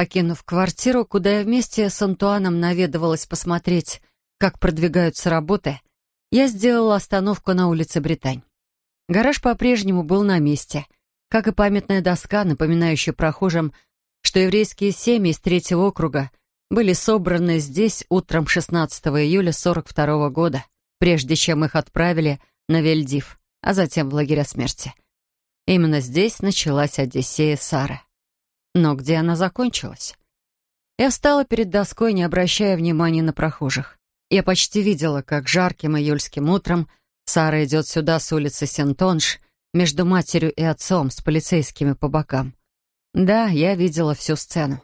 Покинув квартиру, куда я вместе с Антуаном наведывалась посмотреть, как продвигаются работы, я сделала остановку на улице Британь. Гараж по-прежнему был на месте, как и памятная доска, напоминающая прохожим, что еврейские семьи из третьего округа были собраны здесь утром 16 июля 42 года, прежде чем их отправили на Вельдив, а затем в лагеря смерти. Именно здесь началась Одиссея Сары. Но где она закончилась? Я встала перед доской, не обращая внимания на прохожих. Я почти видела, как жарким июльским утром Сара идет сюда с улицы Сентонж между матерью и отцом с полицейскими по бокам. Да, я видела всю сцену.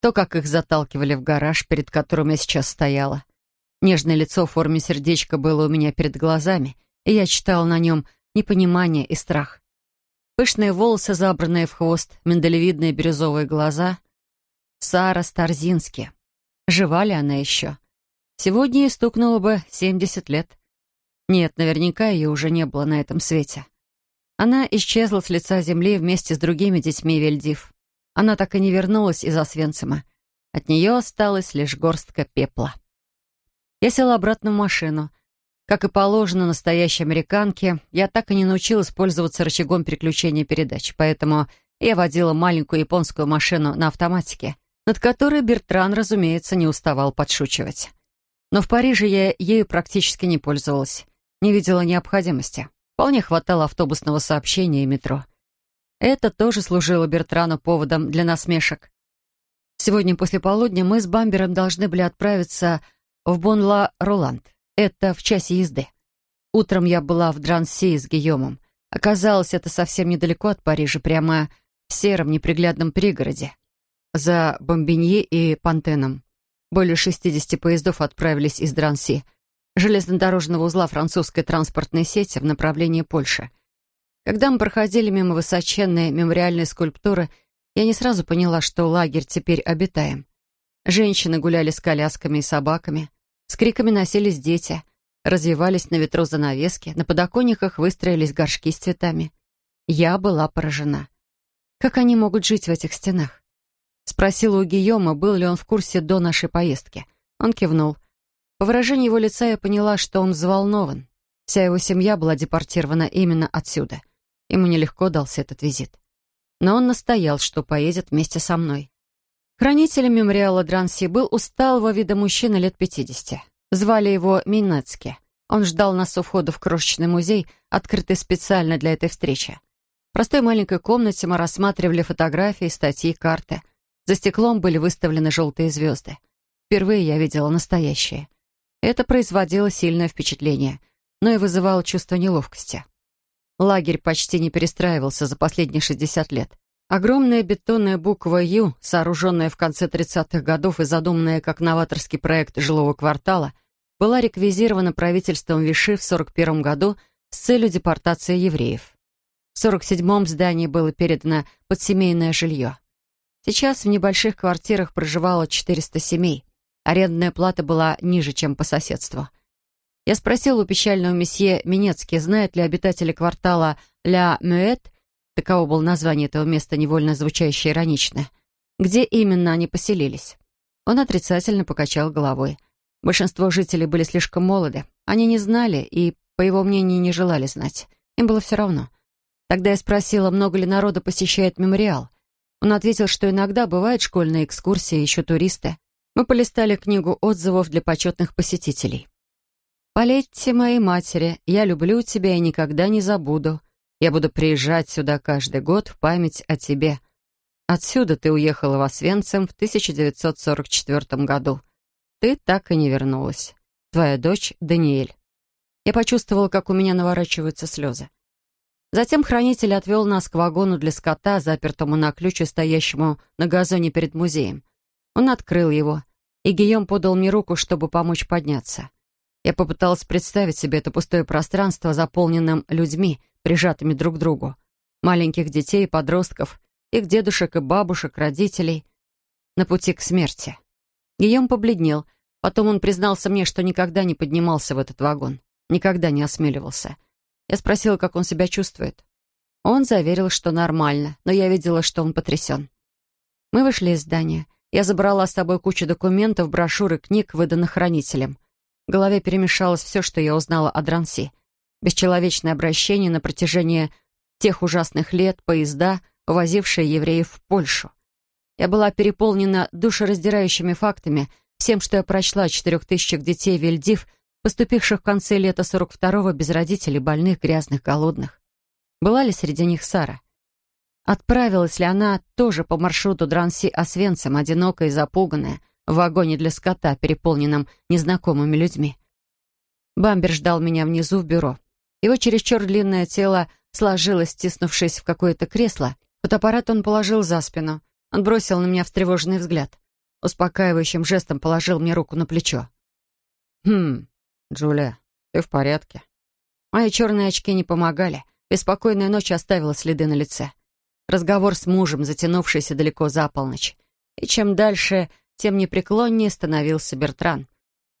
То, как их заталкивали в гараж, перед которым я сейчас стояла. Нежное лицо в форме сердечка было у меня перед глазами, и я читала на нем непонимание и страх. Пышные волосы, забранные в хвост, миндалевидные бирюзовые глаза. Сара Старзински. Жива ли она еще? Сегодня ей стукнуло бы 70 лет. Нет, наверняка ее уже не было на этом свете. Она исчезла с лица земли вместе с другими детьми Вельдив. Она так и не вернулась из Освенцима. От нее осталась лишь горстка пепла. Я села обратно в машину — как и положено настоящей американке, я так и не научилась пользоваться рычагом переключения передач, поэтому я водила маленькую японскую машину на автоматике, над которой Бертран, разумеется, не уставал подшучивать. Но в Париже я ею практически не пользовалась, не видела необходимости. Вполне хватало автобусного сообщения и метро. Это тоже служило Бертрану поводом для насмешек. Сегодня после полудня мы с Бамбером должны были отправиться в Бонла-Роланд. Это в часе езды. Утром я была в Дранси с Гийомом. Оказалось, это совсем недалеко от Парижа, прямо в сером неприглядном пригороде. За Бомбиньи и Пантеном. Более 60 поездов отправились из Дранси, железнодорожного узла французской транспортной сети в направлении Польши. Когда мы проходили мимо высоченной мемориальной скульптуры, я не сразу поняла, что лагерь теперь обитаем. Женщины гуляли с колясками и собаками. С криками носились дети, развивались на ветру занавески, на подоконниках выстроились горшки с цветами. Я была поражена. Как они могут жить в этих стенах? Спросила у Гийома, был ли он в курсе до нашей поездки. Он кивнул. По выражению его лица я поняла, что он взволнован. Вся его семья была депортирована именно отсюда. Ему нелегко дался этот визит. Но он настоял, что поедет вместе со мной. Хранителем мемориала Дранси был усталого вида мужчина лет 50. Звали его Минецки. Он ждал нас у входа в крошечный музей, открытый специально для этой встречи. В простой маленькой комнате мы рассматривали фотографии, статьи, карты. За стеклом были выставлены желтые звезды. Впервые я видела настоящие. Это производило сильное впечатление, но и вызывало чувство неловкости. Лагерь почти не перестраивался за последние 60 лет. Огромная бетонная буква «Ю», сооруженная в конце 30-х годов и задуманная как новаторский проект жилого квартала, была реквизирована правительством Виши в 41 году с целью депортации евреев. В 47-м здании было передано под семейное жилье. Сейчас в небольших квартирах проживало 400 семей. Арендная плата была ниже, чем по соседству. Я спросил у печального месье Минецки, знают ли обитатели квартала «Ля Мюэт» таково было название этого места, невольно звучащее иронично, где именно они поселились. Он отрицательно покачал головой. Большинство жителей были слишком молоды. Они не знали и, по его мнению, не желали знать. Им было все равно. Тогда я спросила, много ли народа посещает мемориал. Он ответил, что иногда бывают школьные экскурсии, еще туристы. Мы полистали книгу отзывов для почетных посетителей. «Полетьте моей матери, я люблю тебя и никогда не забуду. Я буду приезжать сюда каждый год в память о тебе. Отсюда ты уехала в Освенцим в 1944 году. Ты так и не вернулась. Твоя дочь Даниэль. Я почувствовала, как у меня наворачиваются слезы. Затем хранитель отвел нас к вагону для скота, запертому на ключ и стоящему на газоне перед музеем. Он открыл его, и Гийом подал мне руку, чтобы помочь подняться. Я попыталась представить себе это пустое пространство, заполненным людьми, прижатыми друг к другу. Маленьких детей и подростков, их дедушек и бабушек, родителей. На пути к смерти. Гийом побледнел. Потом он признался мне, что никогда не поднимался в этот вагон. Никогда не осмеливался. Я спросила, как он себя чувствует. Он заверил, что нормально, но я видела, что он потрясен. Мы вышли из здания. Я забрала с собой кучу документов, брошюр и книг, выданных хранителем. В голове перемешалось все, что я узнала о Дранси. Бесчеловечное обращение на протяжении тех ужасных лет, поезда, увозившие евреев в Польшу. Я была переполнена душераздирающими фактами, всем, что я прочла о четырех тысячах детей Вельдив, поступивших в конце лета 42-го без родителей, больных, грязных, голодных. Была ли среди них Сара? Отправилась ли она тоже по маршруту Дранси-Освенцем, одинокая и запуганная, в вагоне для скота, переполненном незнакомыми людьми? Бамбер ждал меня внизу в бюро. Его чересчур длинное тело сложилось, стиснувшись в какое-то кресло. Фотоаппарат он положил за спину. Он бросил на меня встревоженный взгляд. Успокаивающим жестом положил мне руку на плечо. «Хм, Джулия, ты в порядке?» Мои черные очки не помогали. Беспокойная ночь оставила следы на лице. Разговор с мужем, затянувшийся далеко за полночь. И чем дальше, тем непреклоннее становился Бертран.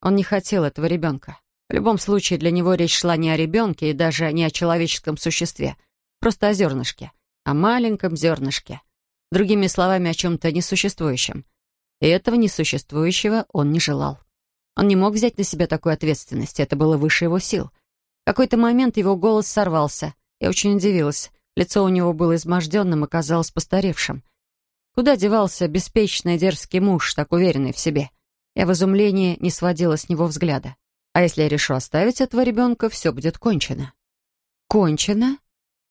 Он не хотел этого ребенка. В любом случае, для него речь шла не о ребенке и даже не о человеческом существе, просто о зернышке, о маленьком зернышке. Другими словами, о чем-то несуществующем. И этого несуществующего он не желал. Он не мог взять на себя такую ответственность, это было выше его сил. В какой-то момент его голос сорвался. Я очень удивилась. Лицо у него было изможденным и казалось постаревшим. Куда девался беспечный дерзкий муж, так уверенный в себе? Я в изумлении не сводила с него взгляда. А если я решу оставить этого ребенка, все будет кончено. Кончено?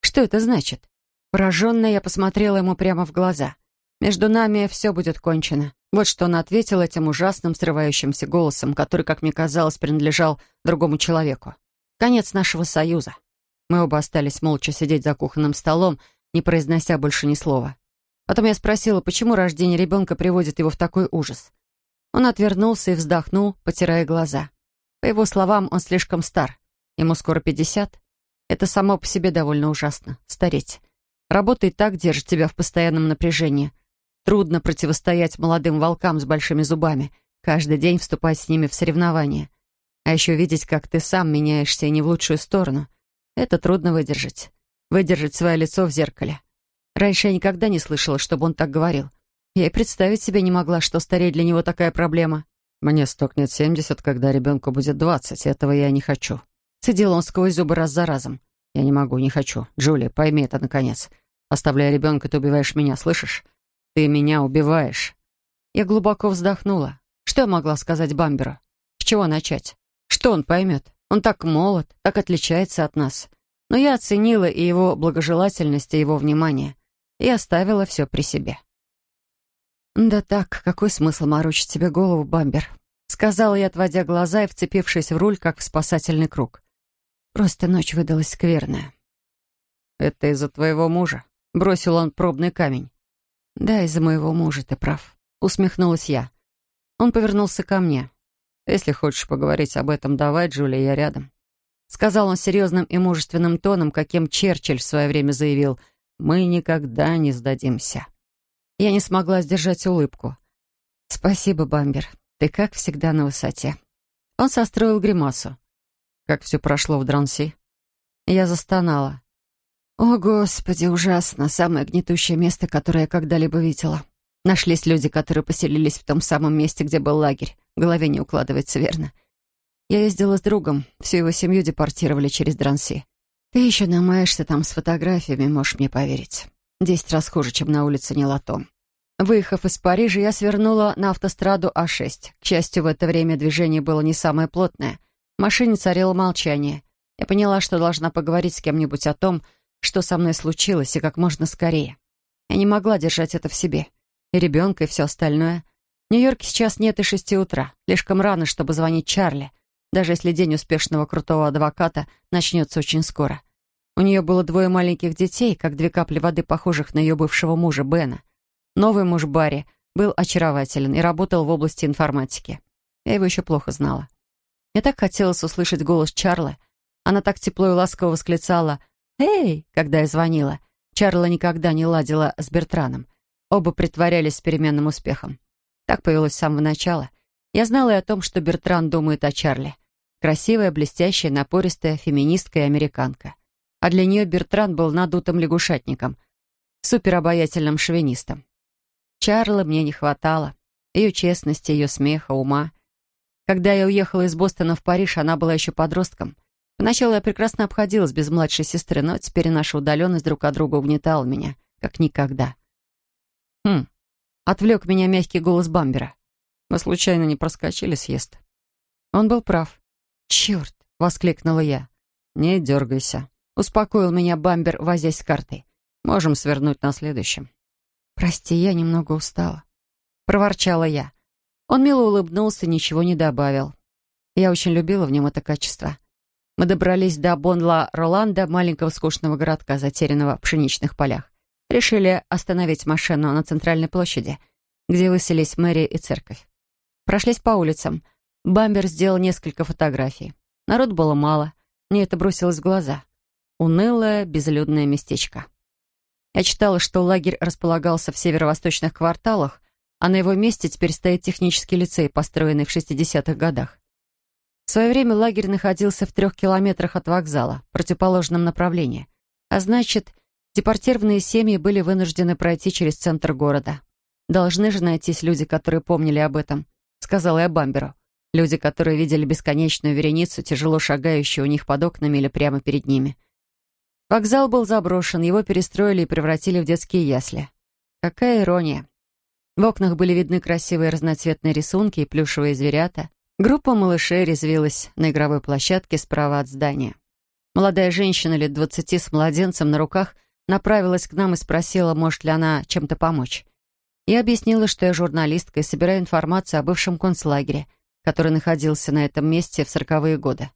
Что это значит? Пораженная, я посмотрела ему прямо в глаза. Между нами все будет кончено. Вот что он ответил этим ужасным, срывающимся голосом, который, как мне казалось, принадлежал другому человеку. Конец нашего союза. Мы оба остались молча сидеть за кухонным столом, не произнося больше ни слова. Потом я спросила, почему рождение ребенка приводит его в такой ужас. Он отвернулся и вздохнул, потирая глаза. По его словам, он слишком стар. Ему скоро пятьдесят. Это само по себе довольно ужасно — стареть. Работа и так держит тебя в постоянном напряжении. Трудно противостоять молодым волкам с большими зубами, каждый день вступать с ними в соревнования. А еще видеть, как ты сам меняешься и не в лучшую сторону. Это трудно выдержать. Выдержать свое лицо в зеркале. Раньше я никогда не слышала, чтобы он так говорил. Я и представить себе не могла, что стареть для него такая проблема. «Мне стукнет семьдесят, когда ребенку будет двадцать. Этого я не хочу». Цедил он сквозь зубы раз за разом. «Я не могу, не хочу. Джули, пойми это, наконец. Оставляя ребенка, ты убиваешь меня, слышишь? Ты меня убиваешь». Я глубоко вздохнула. Что я могла сказать Бамберу? С чего начать? Что он поймет? Он так молод, так отличается от нас. Но я оценила и его благожелательность, и его внимание. И оставила все при себе. «Да так, какой смысл морочить тебе голову, Бамбер?» Сказала я, отводя глаза и вцепившись в руль, как в спасательный круг. Просто ночь выдалась скверная. «Это из-за твоего мужа?» — бросил он пробный камень. «Да, из-за моего мужа, ты прав», — усмехнулась я. Он повернулся ко мне. «Если хочешь поговорить об этом, давай, Джулия, я рядом». Сказал он серьезным и мужественным тоном, каким Черчилль в свое время заявил, «Мы никогда не сдадимся». Я не смогла сдержать улыбку. «Спасибо, Бамбер. Ты, как всегда, на высоте». Он состроил гримасу. «Как все прошло в Дранси?» Я застонала. «О, Господи, ужасно. Самое гнетущее место, которое я когда-либо видела. Нашлись люди, которые поселились в том самом месте, где был лагерь. В голове не укладывается, верно? Я ездила с другом. Всю его семью депортировали через Дранси. Ты еще намаешься там с фотографиями, можешь мне поверить. Десять раз хуже, чем на улице Нелатон. Выехав из Парижа, я свернула на автостраду А6. К счастью, в это время движение было не самое плотное. В машине царило молчание. Я поняла, что должна поговорить с кем-нибудь о том, что со мной случилось, и как можно скорее. Я не могла держать это в себе. И ребенка, и все остальное. В Нью-Йорке сейчас нет и шести утра. Слишком рано, чтобы звонить Чарли, даже если день успешного крутого адвоката начнется очень скоро. У нее было двое маленьких детей, как две капли воды, похожих на ее бывшего мужа Бена. Новый муж Барри был очарователен и работал в области информатики. Я его еще плохо знала. Мне так хотелось услышать голос Чарли. Она так тепло и ласково восклицала «Эй!», когда я звонила. Чарла никогда не ладила с Бертраном. Оба притворялись с переменным успехом. Так повелось с самого начала. Я знала и о том, что Бертран думает о Чарли. Красивая, блестящая, напористая, феминистка и американка а для нее Бертран был надутым лягушатником, суперобаятельным шовинистом. Чарла мне не хватало. ее честности, ее смеха, ума. Когда я уехала из Бостона в Париж, она была еще подростком. Поначалу я прекрасно обходилась без младшей сестры, но теперь наша удаленность друг от друга угнетала меня, как никогда. Хм, отвлек меня мягкий голос Бамбера. Мы случайно не проскочили съезд. Он был прав. «Черт!» — воскликнула я. «Не дергайся», — успокоил меня Бамбер, возясь с картой. «Можем свернуть на следующем». «Прости, я немного устала», — проворчала я. Он мило улыбнулся ничего не добавил. Я очень любила в нем это качество. Мы добрались до Бонла-Роланда, маленького скучного городка, затерянного в пшеничных полях. Решили остановить машину на центральной площади, где выселись мэрия и церковь. Прошлись по улицам. Бамбер сделал несколько фотографий. Народ было мало. Мне это бросилось в глаза. Унылое, безлюдное местечко. Я читала, что лагерь располагался в северо-восточных кварталах, а на его месте теперь стоит технический лицей, построенный в 60-х годах. В свое время лагерь находился в трех километрах от вокзала, в противоположном направлении. А значит, депортированные семьи были вынуждены пройти через центр города. Должны же найтись люди, которые помнили об этом, сказала я Бамберу. Люди, которые видели бесконечную вереницу, тяжело шагающую у них под окнами или прямо перед ними. Вокзал был заброшен, его перестроили и превратили в детские ясли. Какая ирония. В окнах были видны красивые разноцветные рисунки и плюшевые зверята. Группа малышей резвилась на игровой площадке справа от здания. Молодая женщина лет двадцати с младенцем на руках направилась к нам и спросила, может ли она чем-то помочь. Я объяснила, что я журналистка и собираю информацию о бывшем концлагере — который находился на этом месте в сороковые годы.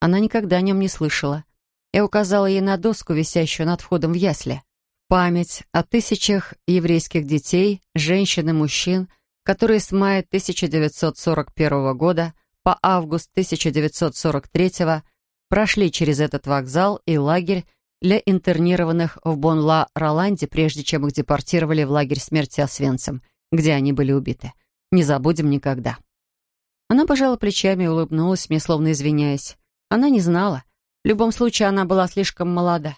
Она никогда о нем не слышала. Я указала ей на доску, висящую над входом в ясли. Память о тысячах еврейских детей, женщин и мужчин, которые с мая 1941 года по август 1943 прошли через этот вокзал и лагерь для интернированных в Бон-Ла-Роланде, прежде чем их депортировали в лагерь смерти Освенцим, где они были убиты. Не забудем никогда. Она пожала плечами и улыбнулась мне, словно извиняясь. Она не знала. В любом случае, она была слишком молода.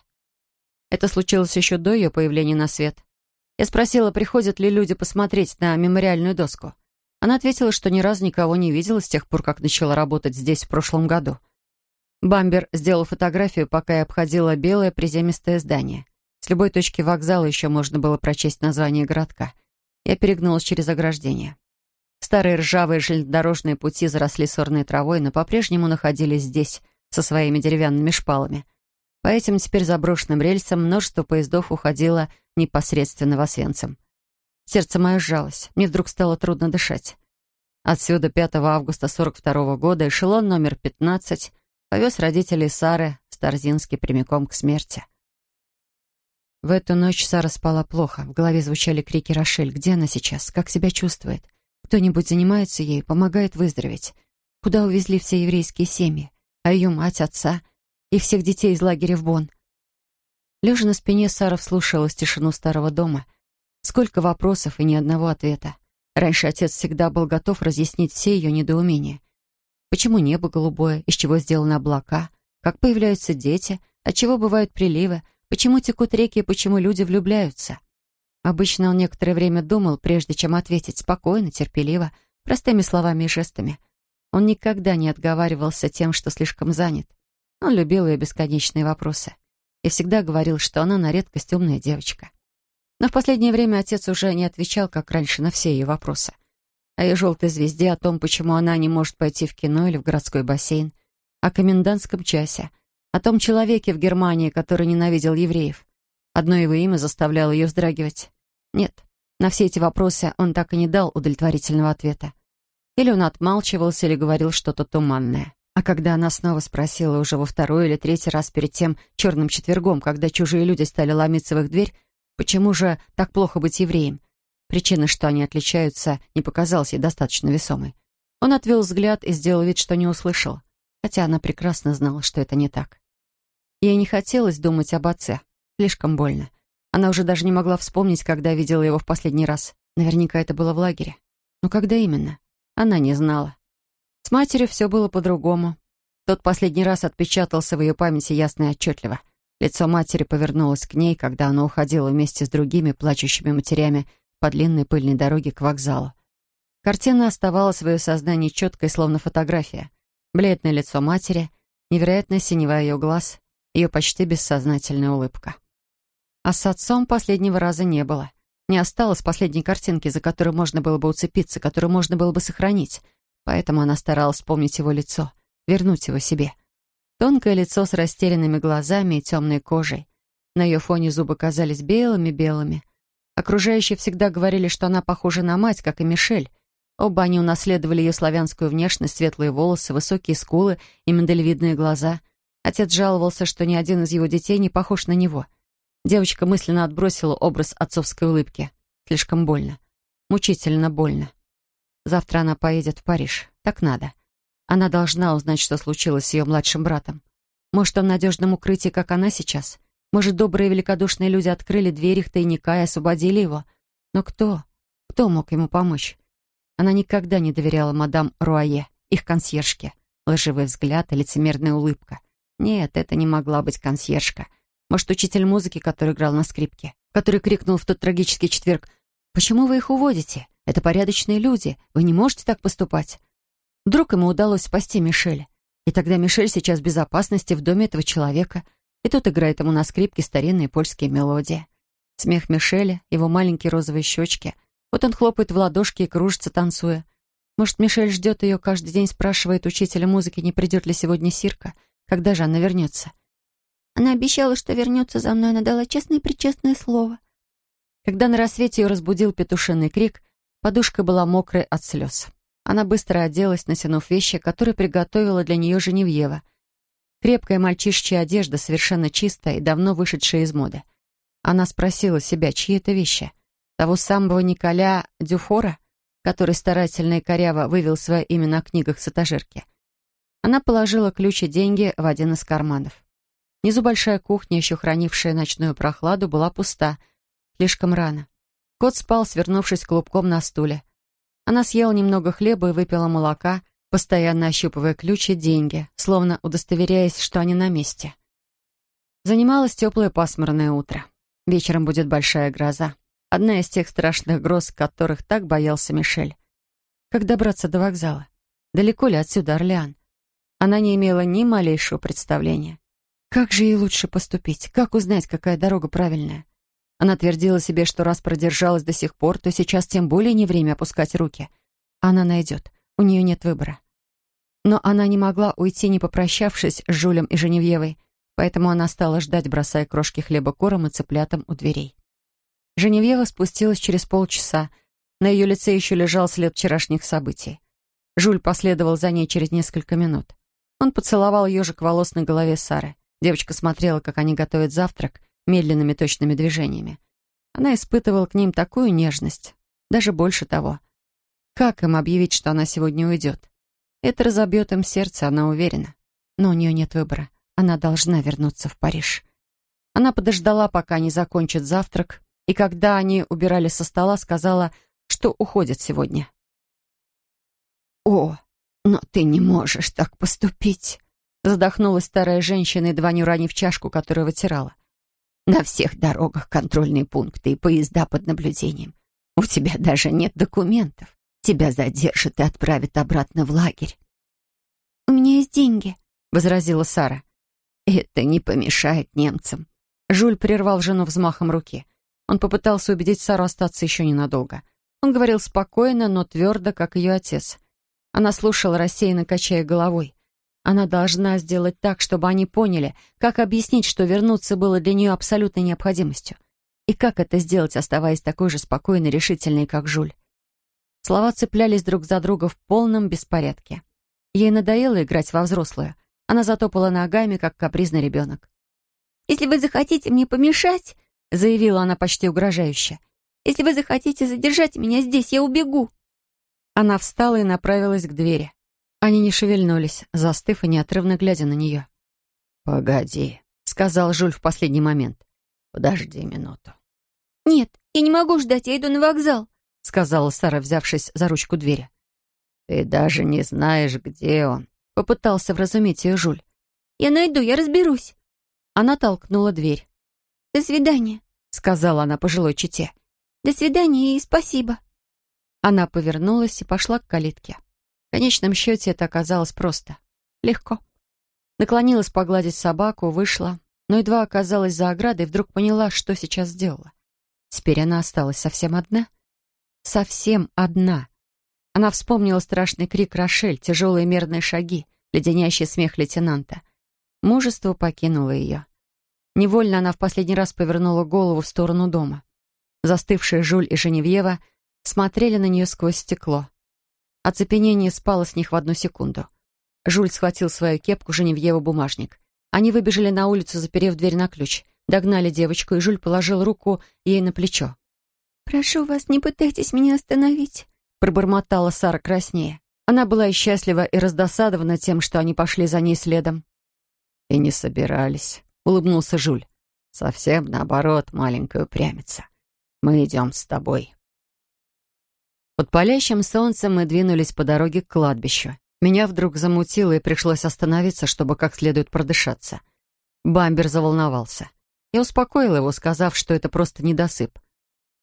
Это случилось еще до ее появления на свет. Я спросила, приходят ли люди посмотреть на мемориальную доску. Она ответила, что ни разу никого не видела с тех пор, как начала работать здесь в прошлом году. Бамбер сделал фотографию, пока я обходила белое приземистое здание. С любой точки вокзала еще можно было прочесть название городка. Я перегнулась через ограждение. Старые ржавые железнодорожные пути заросли сорной травой, но по-прежнему находились здесь, со своими деревянными шпалами. По этим теперь заброшенным рельсам множество поездов уходило непосредственно в Освенцим. Сердце мое сжалось, мне вдруг стало трудно дышать. Отсюда 5 августа 42 года эшелон номер 15 повез родителей Сары Старзински прямиком к смерти. В эту ночь Сара спала плохо. В голове звучали крики Рошель. Где она сейчас? Как себя чувствует? Кто-нибудь занимается ей, помогает выздороветь. Куда увезли все еврейские семьи? А ее мать, отца и всех детей из лагеря в Бон. Лежа на спине, Сара вслушалась тишину старого дома. Сколько вопросов и ни одного ответа. Раньше отец всегда был готов разъяснить все ее недоумения. Почему небо голубое, из чего сделаны облака, как появляются дети, от чего бывают приливы, почему текут реки и почему люди влюбляются. Обычно он некоторое время думал, прежде чем ответить, спокойно, терпеливо, простыми словами и жестами. Он никогда не отговаривался тем, что слишком занят. Он любил ее бесконечные вопросы и всегда говорил, что она на редкость умная девочка. Но в последнее время отец уже не отвечал, как раньше, на все ее вопросы. О ее желтой звезде, о том, почему она не может пойти в кино или в городской бассейн, о комендантском часе, о том человеке в Германии, который ненавидел евреев. Одно его имя заставляло ее вздрагивать. Нет, на все эти вопросы он так и не дал удовлетворительного ответа. Или он отмалчивался, или говорил что-то туманное. А когда она снова спросила уже во второй или третий раз перед тем черным четвергом, когда чужие люди стали ломиться в их дверь, почему же так плохо быть евреем? Причина, что они отличаются, не показалась ей достаточно весомой. Он отвел взгляд и сделал вид, что не услышал, хотя она прекрасно знала, что это не так. Ей не хотелось думать об отце, слишком больно. Она уже даже не могла вспомнить, когда видела его в последний раз. Наверняка это было в лагере. Но когда именно? Она не знала. С матерью все было по-другому. Тот последний раз отпечатался в ее памяти ясно и отчетливо. Лицо матери повернулось к ней, когда она уходила вместе с другими плачущими матерями по длинной пыльной дороге к вокзалу. Картина оставалась в ее сознании четкой, словно фотография. Бледное лицо матери, невероятно синевая ее глаз, ее почти бессознательная улыбка. А с отцом последнего раза не было. Не осталось последней картинки, за которую можно было бы уцепиться, которую можно было бы сохранить. Поэтому она старалась вспомнить его лицо, вернуть его себе. Тонкое лицо с растерянными глазами и темной кожей. На ее фоне зубы казались белыми-белыми. Окружающие всегда говорили, что она похожа на мать, как и Мишель. Оба они унаследовали ее славянскую внешность, светлые волосы, высокие скулы и миндалевидные глаза. Отец жаловался, что ни один из его детей не похож на него. Девочка мысленно отбросила образ отцовской улыбки. Слишком больно. Мучительно больно. Завтра она поедет в Париж. Так надо. Она должна узнать, что случилось с ее младшим братом. Может, он в надежном укрытии, как она сейчас? Может, добрые великодушные люди открыли дверь их тайника и освободили его? Но кто? Кто мог ему помочь? Она никогда не доверяла мадам Руае, их консьержке. Лживый взгляд и лицемерная улыбка. Нет, это не могла быть консьержка. Может, учитель музыки, который играл на скрипке, который крикнул в тот трагический четверг «Почему вы их уводите? Это порядочные люди. Вы не можете так поступать». Вдруг ему удалось спасти Мишеля. И тогда Мишель сейчас в безопасности в доме этого человека. И тот играет ему на скрипке старинные польские мелодии. Смех Мишеля, его маленькие розовые щечки. Вот он хлопает в ладошки и кружится, танцуя. Может, Мишель ждет ее каждый день, спрашивает учителя музыки, не придет ли сегодня Сирка. Когда же она вернется? Она обещала, что вернется за мной, она дала честное-причестное слово. Когда на рассвете ее разбудил петушиный крик, подушка была мокрой от слез. Она быстро оделась, натянув вещи, которые приготовила для нее Женевьева. Крепкая мальчишечья одежда, совершенно чистая и давно вышедшая из моды. Она спросила себя, чьи это вещи. Того самого Николя Дюфора, который старательно и коряво вывел свое имя на книгах с этажерки. Она положила ключ и деньги в один из карманов. Внизу большая кухня, еще хранившая ночную прохладу, была пуста. Слишком рано. Кот спал, свернувшись клубком на стуле. Она съела немного хлеба и выпила молока, постоянно ощупывая ключ и деньги, словно удостоверяясь, что они на месте. Занималось теплое пасмурное утро. Вечером будет большая гроза. Одна из тех страшных гроз, которых так боялся Мишель. Как добраться до вокзала? Далеко ли отсюда Орлеан? Она не имела ни малейшего представления. Как же ей лучше поступить? Как узнать, какая дорога правильная? Она твердила себе, что раз продержалась до сих пор, то сейчас тем более не время опускать руки. Она найдет. У нее нет выбора. Но она не могла уйти, не попрощавшись с Жулем и Женевьевой, поэтому она стала ждать, бросая крошки хлеба кором и цыплятам у дверей. Женевьева спустилась через полчаса. На ее лице еще лежал след вчерашних событий. Жуль последовал за ней через несколько минут. Он поцеловал ежик волос на голове Сары. Девочка смотрела, как они готовят завтрак, медленными точными движениями. Она испытывала к ним такую нежность, даже больше того. Как им объявить, что она сегодня уйдет? Это разобьет им сердце, она уверена. Но у нее нет выбора. Она должна вернуться в Париж. Она подождала, пока они закончат завтрак, и когда они убирали со стола, сказала, что уходит сегодня. «О, но ты не можешь так поступить!» Задохнулась старая женщина, едва не уронив чашку, которую вытирала. На всех дорогах контрольные пункты и поезда под наблюдением. У тебя даже нет документов. Тебя задержат и отправят обратно в лагерь. «У меня есть деньги», — возразила Сара. «Это не помешает немцам». Жуль прервал жену взмахом руки. Он попытался убедить Сару остаться еще ненадолго. Он говорил спокойно, но твердо, как ее отец. Она слушала, рассеянно качая головой. Она должна сделать так, чтобы они поняли, как объяснить, что вернуться было для нее абсолютной необходимостью. И как это сделать, оставаясь такой же спокойной и решительной, как Жуль. Слова цеплялись друг за друга в полном беспорядке. Ей надоело играть во взрослую. Она затопала ногами, как капризный ребенок. «Если вы захотите мне помешать», — заявила она почти угрожающе, «если вы захотите задержать меня здесь, я убегу». Она встала и направилась к двери. Они не шевельнулись, застыв и неотрывно глядя на нее. «Погоди», — сказал Жуль в последний момент. «Подожди минуту». «Нет, я не могу ждать, я иду на вокзал», — сказала Сара, взявшись за ручку двери. «Ты даже не знаешь, где он», — попытался вразумить ее Жуль. «Я найду, я разберусь». Она толкнула дверь. «До свидания», — сказала она пожилой чете. «До свидания и спасибо». Она повернулась и пошла к калитке. В конечном счете это оказалось просто. Легко. Наклонилась погладить собаку, вышла, но едва оказалась за оградой, вдруг поняла, что сейчас сделала. Теперь она осталась совсем одна. Совсем одна. Она вспомнила страшный крик Рошель, тяжелые мерные шаги, леденящий смех лейтенанта. Мужество покинуло ее. Невольно она в последний раз повернула голову в сторону дома. Застывшие Жуль и Женевьева смотрели на нее сквозь стекло. Оцепенение спало с них в одну секунду. Жуль схватил свою кепку, Женевьева бумажник. Они выбежали на улицу, заперев дверь на ключ. Догнали девочку, и Жуль положил руку ей на плечо. «Прошу вас, не пытайтесь меня остановить», — пробормотала Сара краснее. Она была и счастлива, и раздосадована тем, что они пошли за ней следом. «И не собирались», — улыбнулся Жуль. «Совсем наоборот, маленькая упрямица. Мы идем с тобой». Под палящим солнцем мы двинулись по дороге к кладбищу. Меня вдруг замутило, и пришлось остановиться, чтобы как следует продышаться. Бамбер заволновался. Я успокоила его, сказав, что это просто недосып.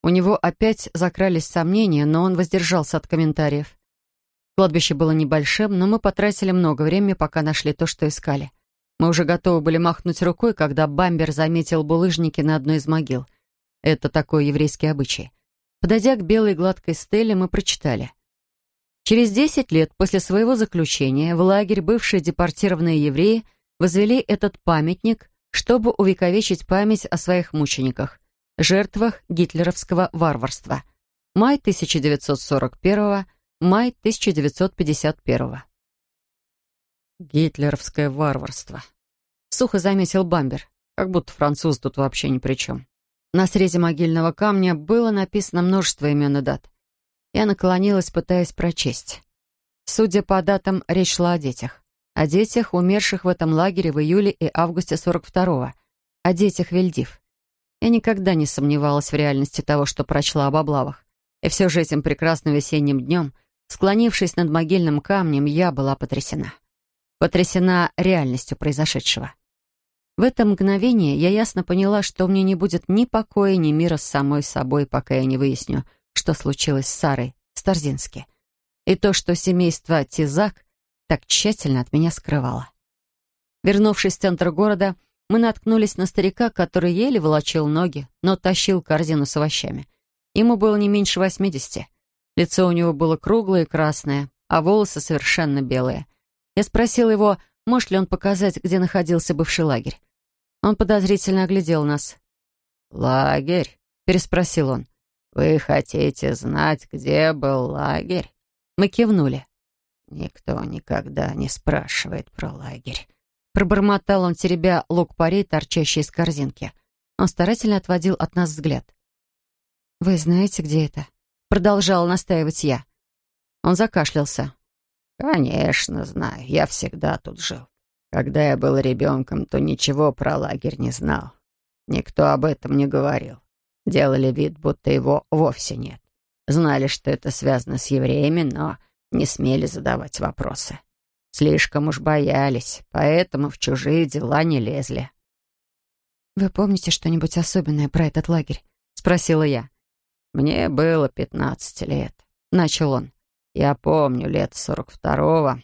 У него опять закрались сомнения, но он воздержался от комментариев. Кладбище было небольшим, но мы потратили много времени, пока нашли то, что искали. Мы уже готовы были махнуть рукой, когда Бамбер заметил булыжники на одной из могил. Это такой еврейский обычай. Подойдя к белой гладкой стеле, мы прочитали. Через десять лет после своего заключения в лагерь бывшие депортированные евреи возвели этот памятник, чтобы увековечить память о своих мучениках, жертвах гитлеровского варварства. Май 1941 май 1951 «Гитлеровское варварство», — сухо заметил Бамбер, как будто француз тут вообще ни при чем. На срезе могильного камня было написано множество имен и дат. Я наклонилась, пытаясь прочесть. Судя по датам, речь шла о детях. О детях, умерших в этом лагере в июле и августе 42-го. О детях Вельдив. Я никогда не сомневалась в реальности того, что прочла об облавах. И все же этим прекрасным весенним днем, склонившись над могильным камнем, я была потрясена потрясена реальностью произошедшего. В это мгновение я ясно поняла, что мне не будет ни покоя, ни мира с самой собой, пока я не выясню, что случилось с Сарой Старзински. И то, что семейство Тизак так тщательно от меня скрывало. Вернувшись в центр города, мы наткнулись на старика, который еле волочил ноги, но тащил корзину с овощами. Ему было не меньше восьмидесяти. Лицо у него было круглое и красное, а волосы совершенно белые — я спросила его, может ли он показать, где находился бывший лагерь. Он подозрительно оглядел нас. «Лагерь?» — переспросил он. «Вы хотите знать, где был лагерь?» Мы кивнули. «Никто никогда не спрашивает про лагерь». Пробормотал он, теребя лук-порей, торчащий из корзинки. Он старательно отводил от нас взгляд. «Вы знаете, где это?» Продолжала настаивать я. Он закашлялся. «Конечно, знаю. Я всегда тут жил. Когда я был ребенком, то ничего про лагерь не знал. Никто об этом не говорил. Делали вид, будто его вовсе нет. Знали, что это связано с евреями, но не смели задавать вопросы. Слишком уж боялись, поэтому в чужие дела не лезли. «Вы помните что-нибудь особенное про этот лагерь?» — спросила я. «Мне было пятнадцать лет», — начал он. Я помню лет сорок второго,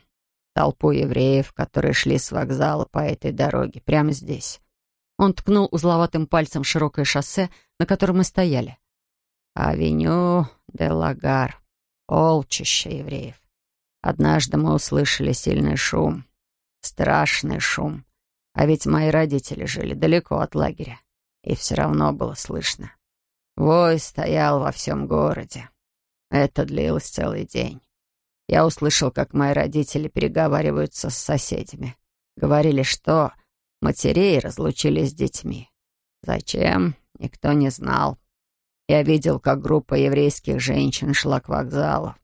толпу евреев, которые шли с вокзала по этой дороге, прямо здесь. Он ткнул узловатым пальцем широкое шоссе, на котором мы стояли. Авеню де Лагар. Полчища евреев. Однажды мы услышали сильный шум. Страшный шум. А ведь мои родители жили далеко от лагеря. И все равно было слышно. Вой стоял во всем городе. Это длилось целый день. Я услышал, как мои родители переговариваются с соседями. Говорили, что матерей разлучили с детьми. Зачем? Никто не знал. Я видел, как группа еврейских женщин шла к вокзалу.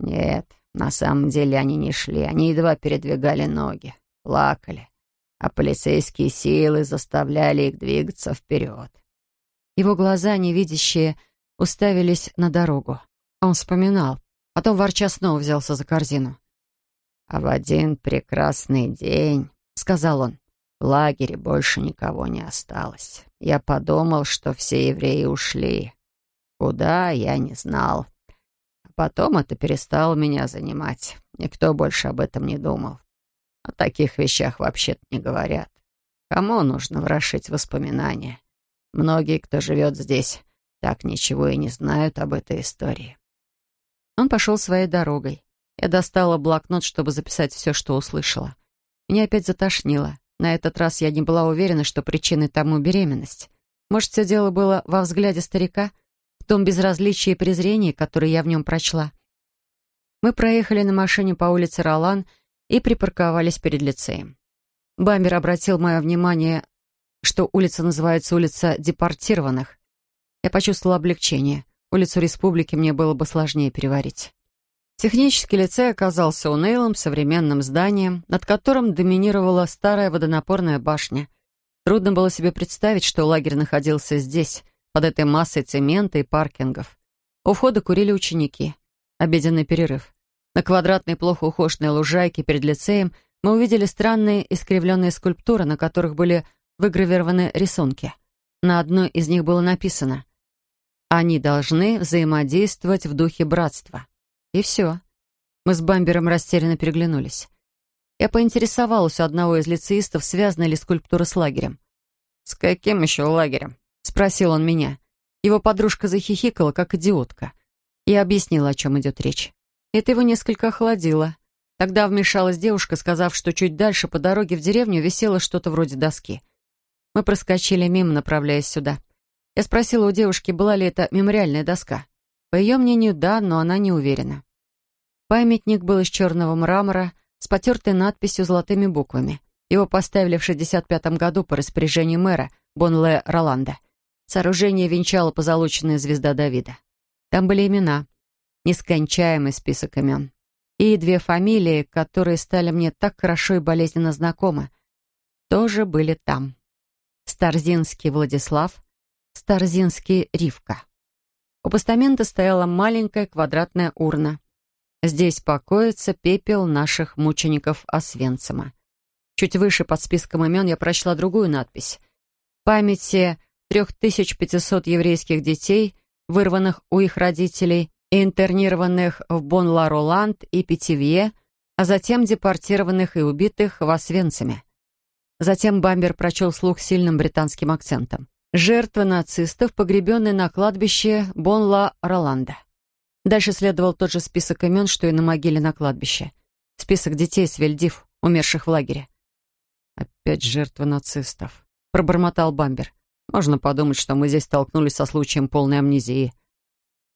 Нет, на самом деле они не шли, они едва передвигали ноги, плакали, а полицейские силы заставляли их двигаться вперед. Его глаза, невидящие, уставились на дорогу. Он вспоминал. Потом ворча снова взялся за корзину. «А в один прекрасный день», — сказал он, — «в лагере больше никого не осталось. Я подумал, что все евреи ушли. Куда, я не знал. А потом это перестало меня занимать. Никто больше об этом не думал. О таких вещах вообще-то не говорят. Кому нужно ворошить воспоминания? Многие, кто живет здесь, так ничего и не знают об этой истории. Он пошел своей дорогой. Я достала блокнот, чтобы записать все, что услышала. Меня опять затошнило. На этот раз я не была уверена, что причиной тому беременность. Может, все дело было во взгляде старика, в том безразличии и презрении, которое я в нем прочла. Мы проехали на машине по улице Ролан и припарковались перед лицеем. Бамбер обратил мое внимание, что улица называется улица депортированных. Я почувствовала облегчение. Улицу Республики мне было бы сложнее переварить. Технический лицей оказался унылым современным зданием, над которым доминировала старая водонапорная башня. Трудно было себе представить, что лагерь находился здесь, под этой массой цемента и паркингов. У входа курили ученики. Обеденный перерыв. На квадратной, плохо ухоженной лужайке перед лицеем мы увидели странные искривленные скульптуры, на которых были выгравированы рисунки. На одной из них было написано «Они должны взаимодействовать в духе братства». И все. Мы с Бамбером растерянно переглянулись. Я поинтересовалась у одного из лицеистов, связана ли скульптура с лагерем. «С каким еще лагерем?» — спросил он меня. Его подружка захихикала, как идиотка. Я объяснила, о чем идет речь. Это его несколько охладило. Тогда вмешалась девушка, сказав, что чуть дальше по дороге в деревню висело что-то вроде доски. Мы проскочили мимо, направляясь сюда. Я спросила у девушки, была ли это мемориальная доска. По ее мнению, да, но она не уверена. Памятник был из черного мрамора с потертой надписью золотыми буквами. Его поставили в 65 году по распоряжению мэра Бонле Роланда. Сооружение венчало позолоченная звезда Давида. Там были имена, нескончаемый список имен. И две фамилии, которые стали мне так хорошо и болезненно знакомы, тоже были там. Старзинский Владислав, Старзинский Ривка. У постамента стояла маленькая квадратная урна. Здесь покоится пепел наших мучеников Освенцима. Чуть выше под списком имен я прочла другую надпись. Памяти 3500 еврейских детей, вырванных у их родителей и интернированных в Бон-Ла-Роланд и Питивье, а затем депортированных и убитых в Освенциме. Затем Бамбер прочел вслух сильным британским акцентом. Жертва нацистов, погребенная на кладбище Бон-Ла-Роланда. Дальше следовал тот же список имен, что и на могиле на кладбище. Список детей с Вель д'Ив, умерших в лагере. «Опять жертва нацистов», — пробормотал Бамбер. «Можно подумать, что мы здесь столкнулись со случаем полной амнезии».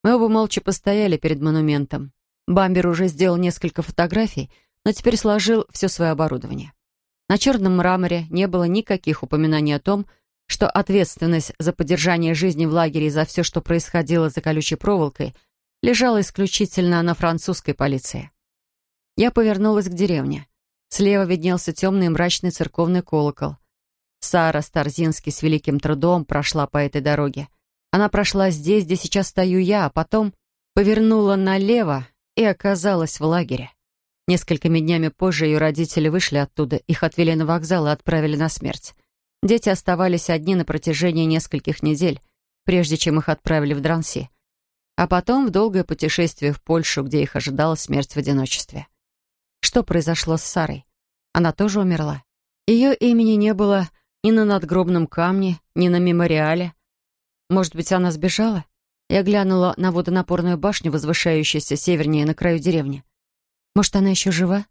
Мы оба молча постояли перед монументом. Бамбер уже сделал несколько фотографий, но теперь сложил все свое оборудование. На черном мраморе не было никаких упоминаний о том, что ответственность за поддержание жизни в лагере и за все, что происходило за колючей проволокой, лежала исключительно на французской полиции. Я повернулась к деревне. Слева виднелся темный мрачный церковный колокол. Сара Старзинский с великим трудом прошла по этой дороге. Она прошла здесь, где сейчас стою я, а потом повернула налево и оказалась в лагере. Несколькими днями позже ее родители вышли оттуда, их отвели на вокзал и отправили на смерть. Дети оставались одни на протяжении нескольких недель, прежде чем их отправили в Дранси. А потом в долгое путешествие в Польшу, где их ожидала смерть в одиночестве. Что произошло с Сарой? Она тоже умерла. Ее имени не было ни на надгробном камне, ни на мемориале. Может быть, она сбежала? Я глянула на водонапорную башню, возвышающуюся севернее на краю деревни. Может, она еще жива?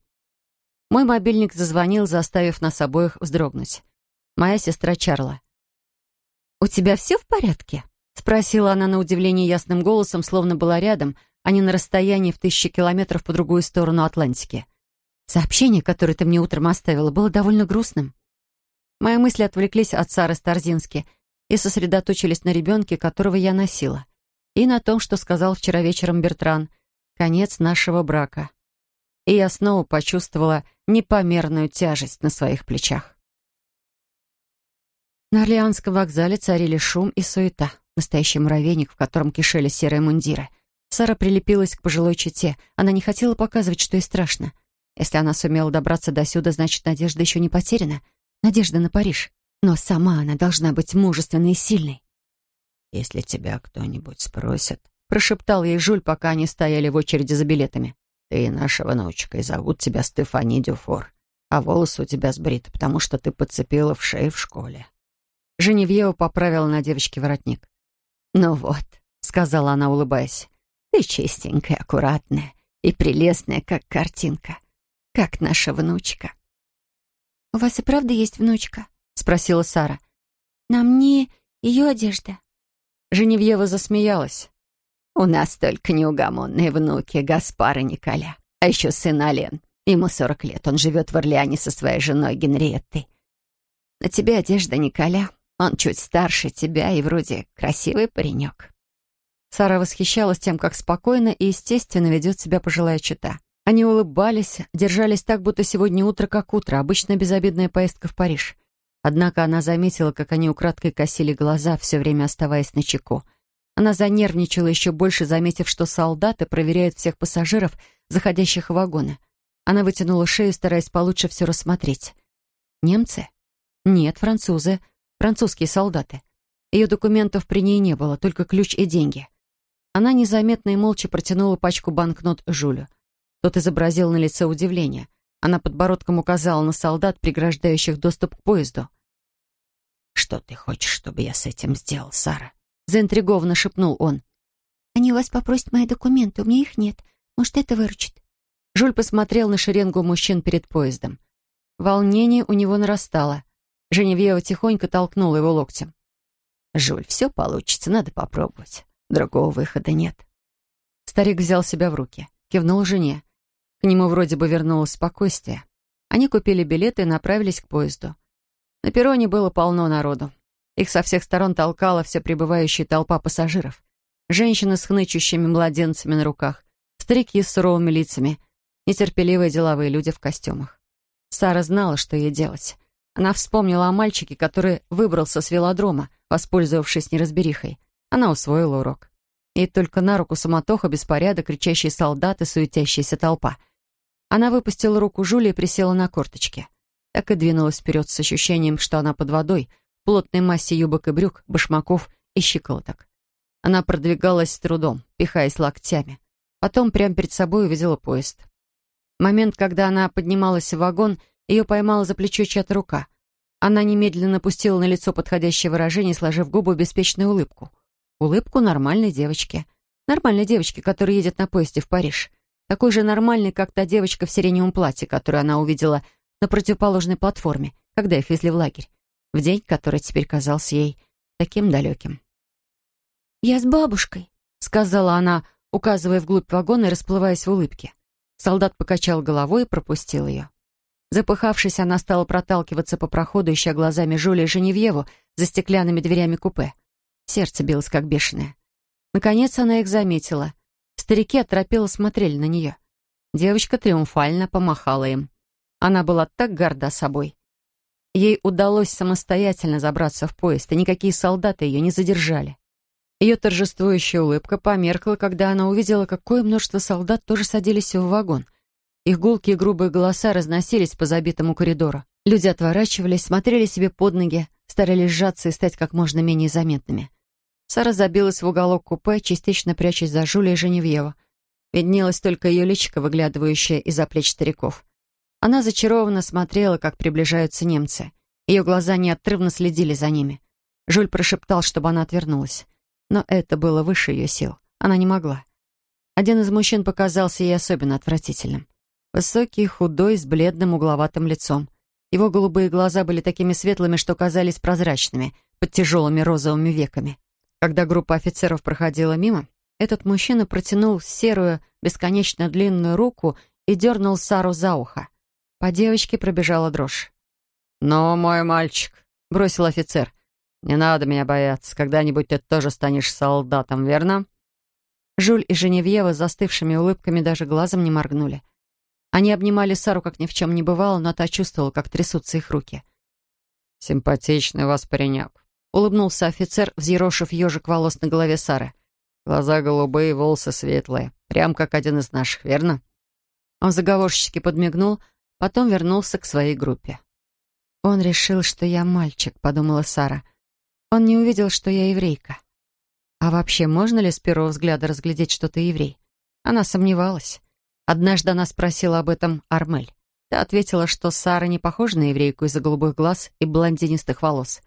Мой мобильник зазвонил, заставив нас обоих вздрогнуть моя сестра Чарла. «У тебя все в порядке?» — спросила она на удивление ясным голосом, словно была рядом, а не на расстоянии в тысячи километров по другую сторону Атлантики. Сообщение, которое ты мне утром оставила, было довольно грустным. Мои мысли отвлеклись от Сары Старзински и сосредоточились на ребенке, которого я носила, и на том, что сказал вчера вечером Бертран, конец нашего брака. И я снова почувствовала непомерную тяжесть на своих плечах. На Орлеанском вокзале царили шум и суета. Настоящий муравейник, в котором кишели серые мундиры. Сара прилепилась к пожилой чете. Она не хотела показывать, что ей страшно. Если она сумела добраться до сюда, значит, надежда еще не потеряна. Надежда на Париж. Но сама она должна быть мужественной и сильной. «Если тебя кто-нибудь спросит, прошептал ей Жуль, пока они стояли в очереди за билетами. «Ты наша внучка, и зовут тебя Стефани Дюфор, а волосы у тебя сбриты, потому что ты подцепила в шее в школе». Женевьева поправила на девочке воротник. «Ну вот», — сказала она, улыбаясь, — «ты чистенькая, аккуратная и прелестная, как картинка, как наша внучка». «У вас и правда есть внучка?» — спросила Сара. «На мне ее одежда». Женевьева засмеялась. У нас только неугомонные внуки Гаспар и Николя. А еще сын Ален. Ему сорок лет. Он живет в Орлеане со своей женой Генриеттой. На тебе одежда Николя. Он чуть старше тебя и вроде красивый паренек. Сара восхищалась тем, как спокойно и естественно ведет себя пожилая чита. Они улыбались, держались так, будто сегодня утро как утро, обычная безобидная поездка в Париж. Однако она заметила, как они украдкой косили глаза, все время оставаясь на чеку. Она занервничала еще больше, заметив, что солдаты проверяют всех пассажиров, заходящих в вагоны. Она вытянула шею, стараясь получше все рассмотреть. Немцы? Нет, французы. Французские солдаты. Ее документов при ней не было, только ключ и деньги. Она незаметно и молча протянула пачку банкнот Жулю. Тот изобразил на лице удивление. Она подбородком указала на солдат, преграждающих доступ к поезду. «Что ты хочешь, чтобы я с этим сделал, Сара?» заинтригованно шепнул он. «Они у вас попросят мои документы, у меня их нет. Может, это выручит?» Жуль посмотрел на шеренгу мужчин перед поездом. Волнение у него нарастало. Женевьева тихонько толкнула его локтем. «Жуль, все получится, надо попробовать. Другого выхода нет». Старик взял себя в руки, кивнул жене. К нему вроде бы вернулось спокойствие. Они купили билеты и направились к поезду. На перроне было полно народу. Их со всех сторон толкала вся прибывающая толпа пассажиров. Женщины с хнычущими младенцами на руках, старики с суровыми лицами, нетерпеливые деловые люди в костюмах. Сара знала, что ей делать. Она вспомнила о мальчике, который выбрался с велодрома, воспользовавшись неразберихой. Она усвоила урок. И только на руку суматоха, беспорядок, кричащие солдаты, суетящаяся толпа. Она выпустила руку Жули и присела на корточки. Так и двинулась вперед с ощущением, что она под водой — плотной массе юбок и брюк, башмаков и щиколоток. Она продвигалась с трудом, пихаясь локтями. Потом прямо перед собой увидела поезд. В момент, когда она поднималась в вагон, ее поймала за плечо чья-то рука. Она немедленно пустила на лицо подходящее выражение, сложив губы в беспечную улыбку. Улыбку нормальной девочки. Нормальной девочки, которая едет на поезде в Париж. Такой же нормальной, как та девочка в сиреневом платье, которую она увидела на противоположной платформе, когда их везли в лагерь в день, который теперь казался ей таким далеким. «Я с бабушкой», — сказала она, указывая вглубь вагона и расплываясь в улыбке. Солдат покачал головой и пропустил ее. Запыхавшись, она стала проталкиваться по проходу, ища глазами Жюля и Женевьеву за стеклянными дверями купе. Сердце билось, как бешеное. Наконец она их заметила. Старики оторопело смотрели на нее. Девочка триумфально помахала им. Она была так горда собой. Ей удалось самостоятельно забраться в поезд, и никакие солдаты ее не задержали. Ее торжествующая улыбка померкла, когда она увидела, какое множество солдат тоже садились в вагон. Их гулкие грубые голоса разносились по забитому коридору. Люди отворачивались, смотрели себе под ноги, старались сжаться и стать как можно менее заметными. Сара забилась в уголок купе, частично прячась за Жюля и Женевьева. Виднелась только ее личико, выглядывающее из-за плеч стариков. Она зачарованно смотрела, как приближаются немцы. Ее глаза неотрывно следили за ними. Жуль прошептал, чтобы она отвернулась. Но это было выше ее сил. Она не могла. Один из мужчин показался ей особенно отвратительным. Высокий, худой, с бледным угловатым лицом. Его голубые глаза были такими светлыми, что казались прозрачными, под тяжелыми розовыми веками. Когда группа офицеров проходила мимо, этот мужчина протянул серую, бесконечно длинную руку и дернул Сару за ухо. По девочке пробежала дрожь. «Ну, мой мальчик», — бросил офицер, — «не надо меня бояться. Когда-нибудь ты тоже станешь солдатом, верно?» Жуль и Женевьева застывшими улыбками даже глазом не моргнули. Они обнимали Сару, как ни в чем не бывало, но та чувствовала, как трясутся их руки. «Симпатичный у вас паренек», — улыбнулся офицер, взъерошив ежик волос на голове Сары. «Глаза голубые, волосы светлые. Прям как один из наших, верно?» Он заговорщически подмигнул, Потом вернулся к своей группе. «Он решил, что я мальчик», — подумала Сара. «Он не увидел, что я еврейка». А вообще, можно ли с первого взгляда разглядеть, что ты еврей? Она сомневалась. Однажды она спросила об этом Армель. Та ответила, что Сара не похожа на еврейку из-за голубых глаз и блондинистых волос.